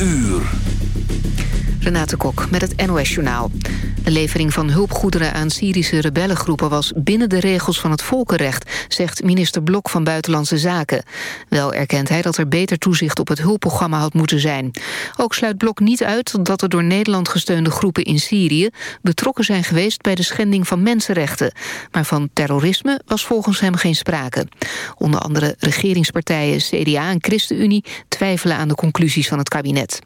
uur. Renate Kok met het NOS Journaal. De levering van hulpgoederen aan Syrische rebellengroepen... was binnen de regels van het volkenrecht, zegt minister Blok van Buitenlandse Zaken. Wel erkent hij dat er beter toezicht op het hulpprogramma had moeten zijn. Ook sluit Blok niet uit dat er door Nederland gesteunde groepen in Syrië... betrokken zijn geweest bij de schending van mensenrechten. Maar van terrorisme was volgens hem geen sprake. Onder andere regeringspartijen CDA en ChristenUnie... twijfelen aan de conclusies van het kabinet.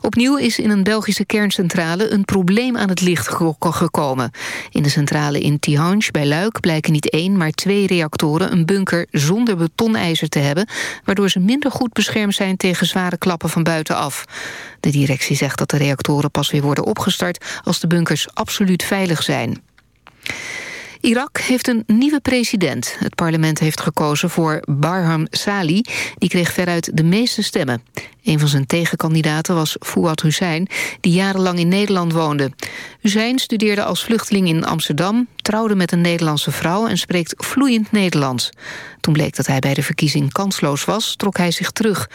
Opnieuw is in een Belgische kerncentrale een probleem aan het licht gekomen. In de centrale in Tihange bij Luik blijken niet één, maar twee reactoren... een bunker zonder betonijzer te hebben... waardoor ze minder goed beschermd zijn tegen zware klappen van buitenaf. De directie zegt dat de reactoren pas weer worden opgestart... als de bunkers absoluut veilig zijn. Irak heeft een nieuwe president. Het parlement heeft gekozen voor Barham Sali. Die kreeg veruit de meeste stemmen. Een van zijn tegenkandidaten was Fouad Hussein... die jarenlang in Nederland woonde. Hussein studeerde als vluchteling in Amsterdam... trouwde met een Nederlandse vrouw en spreekt vloeiend Nederlands. Toen bleek dat hij bij de verkiezing kansloos was... trok hij zich terug...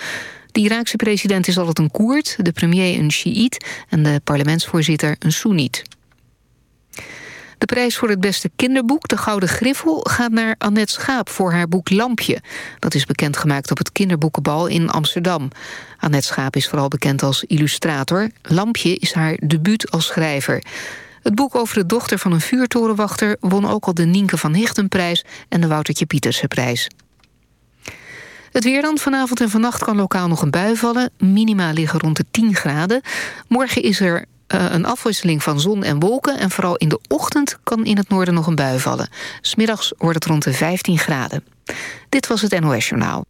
De Iraakse president is altijd een Koerd, de premier een Shiït... en de parlementsvoorzitter een Soeniet. De prijs voor het beste kinderboek, de Gouden Griffel... gaat naar Annette Schaap voor haar boek Lampje. Dat is bekendgemaakt op het kinderboekenbal in Amsterdam. Annette Schaap is vooral bekend als illustrator. Lampje is haar debuut als schrijver. Het boek over de dochter van een vuurtorenwachter... won ook al de Nienke van Hichtenprijs en de Woutertje Pietersenprijs. Het weer dan. Vanavond en vannacht kan lokaal nog een bui vallen. Minima liggen rond de 10 graden. Morgen is er uh, een afwisseling van zon en wolken... en vooral in de ochtend kan in het noorden nog een bui vallen. Smiddags wordt het rond de 15 graden. Dit was het NOS Journaal.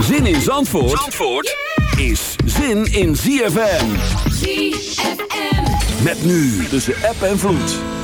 Zin in Zandvoort, Zandvoort is zin in ZFM. ZFM. Met nu tussen app en vloed.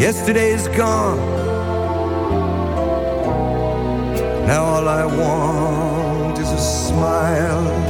Yesterday's gone. Now all I want is a smile.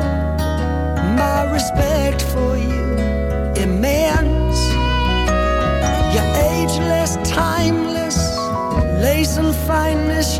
And fineness,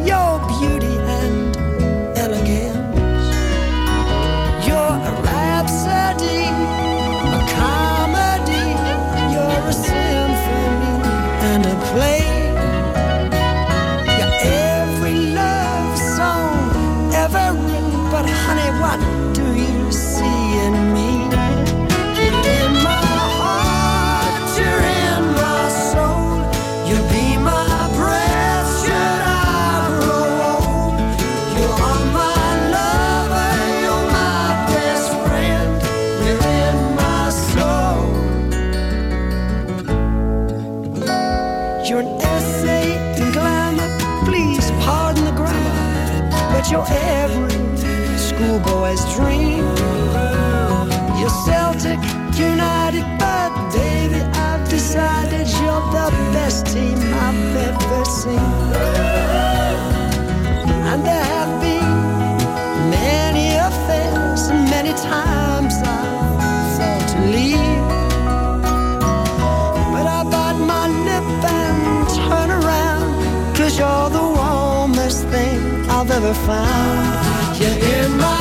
found You're in my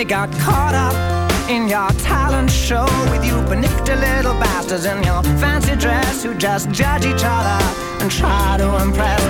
They got caught up in your talent show with you Benedictine little bastards in your fancy dress who just judge each other and try to impress.